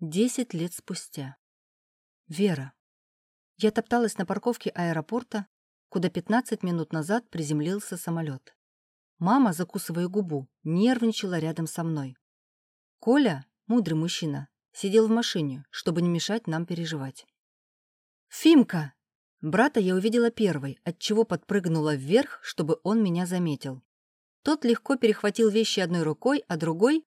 Десять лет спустя. Вера. Я топталась на парковке аэропорта, куда 15 минут назад приземлился самолет. Мама, закусывая губу, нервничала рядом со мной. Коля, мудрый мужчина, сидел в машине, чтобы не мешать нам переживать. «Фимка!» Брата я увидела первой, отчего подпрыгнула вверх, чтобы он меня заметил. Тот легко перехватил вещи одной рукой, а другой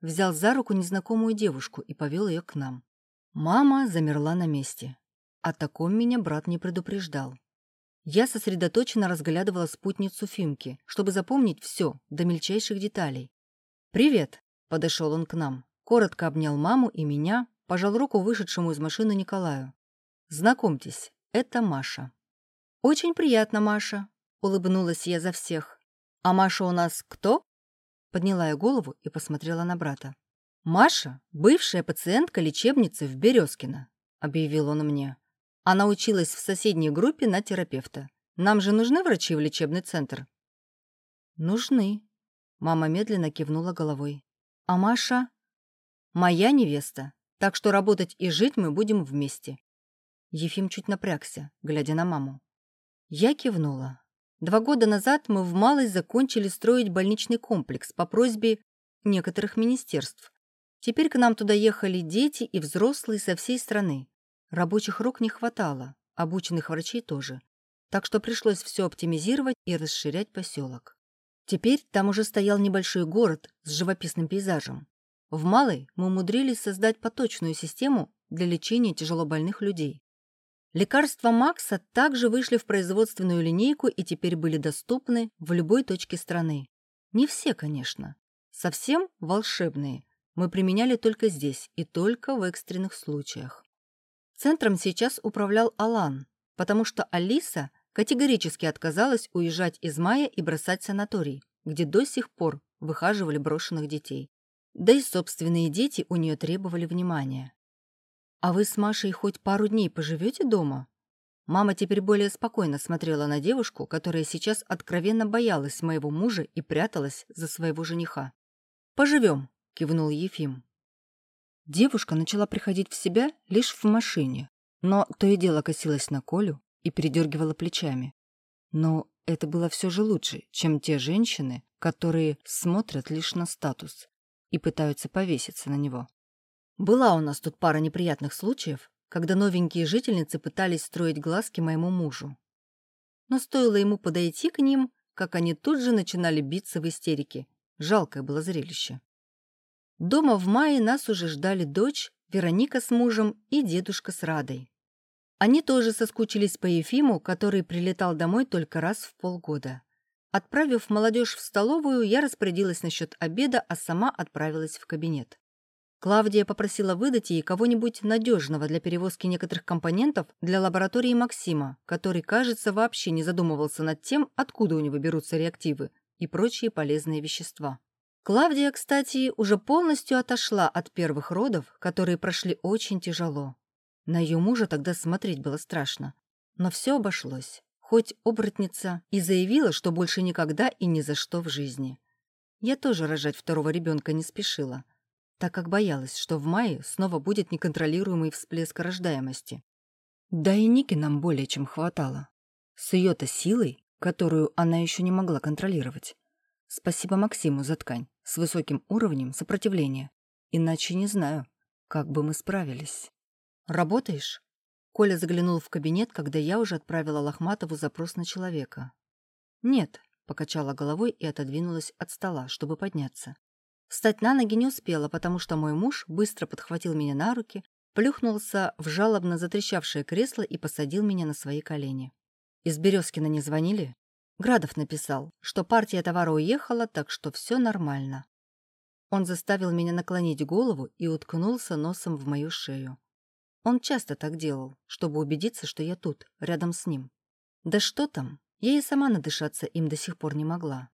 взял за руку незнакомую девушку и повел ее к нам. Мама замерла на месте. О таком меня брат не предупреждал. Я сосредоточенно разглядывала спутницу Фимки, чтобы запомнить все до мельчайших деталей. «Привет!» — подошел он к нам. Коротко обнял маму и меня, пожал руку вышедшему из машины Николаю. «Знакомьтесь, это Маша». «Очень приятно, Маша», — улыбнулась я за всех. «А Маша у нас кто?» Подняла я голову и посмотрела на брата. «Маша — бывшая пациентка лечебницы в Березкино», — объявил он мне. Она училась в соседней группе на терапевта. Нам же нужны врачи в лечебный центр?» «Нужны», — мама медленно кивнула головой. «А Маша?» «Моя невеста, так что работать и жить мы будем вместе». Ефим чуть напрягся, глядя на маму. Я кивнула. Два года назад мы в Малой закончили строить больничный комплекс по просьбе некоторых министерств. Теперь к нам туда ехали дети и взрослые со всей страны. Рабочих рук не хватало, обученных врачей тоже. Так что пришлось все оптимизировать и расширять поселок. Теперь там уже стоял небольшой город с живописным пейзажем. В Малой мы умудрились создать поточную систему для лечения тяжелобольных людей. Лекарства Макса также вышли в производственную линейку и теперь были доступны в любой точке страны. Не все, конечно. Совсем волшебные. Мы применяли только здесь и только в экстренных случаях. Центром сейчас управлял Алан, потому что Алиса категорически отказалась уезжать из Мая и бросать санаторий, где до сих пор выхаживали брошенных детей. Да и собственные дети у нее требовали внимания. «А вы с Машей хоть пару дней поживете дома?» Мама теперь более спокойно смотрела на девушку, которая сейчас откровенно боялась моего мужа и пряталась за своего жениха. «Поживем», — кивнул Ефим. Девушка начала приходить в себя лишь в машине, но то и дело косилась на Колю и передергивала плечами. Но это было все же лучше, чем те женщины, которые смотрят лишь на статус и пытаются повеситься на него. Была у нас тут пара неприятных случаев, когда новенькие жительницы пытались строить глазки моему мужу. Но стоило ему подойти к ним, как они тут же начинали биться в истерике. Жалкое было зрелище. Дома в мае нас уже ждали дочь, Вероника с мужем и дедушка с Радой. Они тоже соскучились по Ефиму, который прилетал домой только раз в полгода. Отправив молодежь в столовую, я распорядилась насчет обеда, а сама отправилась в кабинет. Клавдия попросила выдать ей кого-нибудь надежного для перевозки некоторых компонентов для лаборатории Максима, который, кажется, вообще не задумывался над тем, откуда у него берутся реактивы и прочие полезные вещества. Клавдия, кстати, уже полностью отошла от первых родов, которые прошли очень тяжело. На ее мужа тогда смотреть было страшно. Но все обошлось. Хоть оборотница и заявила, что больше никогда и ни за что в жизни. Я тоже рожать второго ребенка не спешила, так как боялась, что в мае снова будет неконтролируемый всплеск рождаемости. Да и Ники нам более чем хватало. С ее-то силой, которую она еще не могла контролировать. Спасибо Максиму за ткань с высоким уровнем сопротивления. Иначе не знаю, как бы мы справились. «Работаешь?» Коля заглянул в кабинет, когда я уже отправила Лохматову запрос на человека. «Нет», — покачала головой и отодвинулась от стола, чтобы подняться. Встать на ноги не успела, потому что мой муж быстро подхватил меня на руки, плюхнулся в жалобно затрещавшее кресло и посадил меня на свои колени. «Из Березкина не звонили?» Градов написал, что партия товара уехала, так что все нормально. Он заставил меня наклонить голову и уткнулся носом в мою шею. Он часто так делал, чтобы убедиться, что я тут, рядом с ним. Да что там, я и сама надышаться им до сих пор не могла.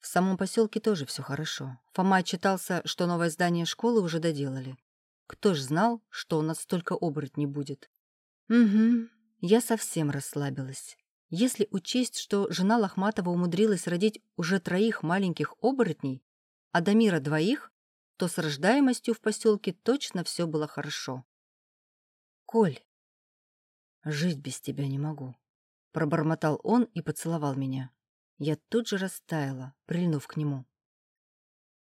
В самом поселке тоже все хорошо. Фома отчитался, что новое здание школы уже доделали. Кто ж знал, что у нас столько оборотней будет? Угу, я совсем расслабилась. Если учесть, что жена Лохматова умудрилась родить уже троих маленьких оборотней, а Дамира двоих, то с рождаемостью в поселке точно все было хорошо. «Коль, жить без тебя не могу», — пробормотал он и поцеловал меня. Я тут же растаяла, прильнув к нему.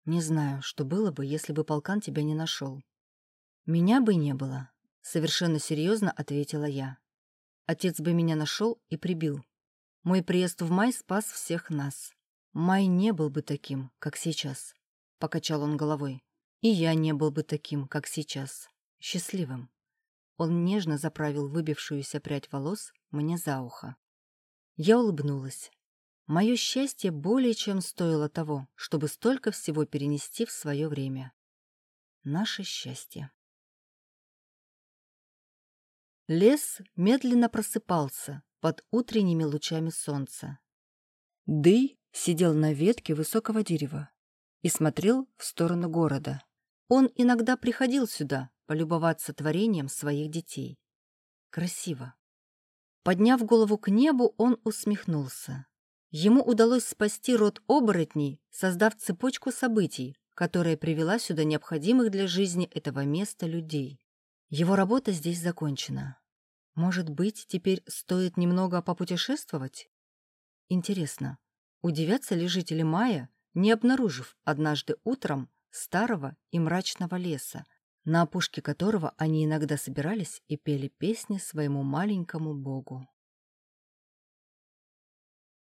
«Не знаю, что было бы, если бы полкан тебя не нашел». «Меня бы не было», — совершенно серьезно ответила я. «Отец бы меня нашел и прибил. Мой приезд в май спас всех нас. Май не был бы таким, как сейчас», — покачал он головой. «И я не был бы таким, как сейчас. Счастливым». Он нежно заправил выбившуюся прядь волос мне за ухо. Я улыбнулась. Мое счастье более чем стоило того, чтобы столько всего перенести в свое время. Наше счастье. Лес медленно просыпался под утренними лучами солнца. Дый сидел на ветке высокого дерева и смотрел в сторону города. Он иногда приходил сюда полюбоваться творением своих детей. Красиво. Подняв голову к небу, он усмехнулся. Ему удалось спасти род оборотней, создав цепочку событий, которая привела сюда необходимых для жизни этого места людей. Его работа здесь закончена. Может быть, теперь стоит немного попутешествовать? Интересно, удивятся ли жители Мая, не обнаружив однажды утром старого и мрачного леса, на опушке которого они иногда собирались и пели песни своему маленькому богу.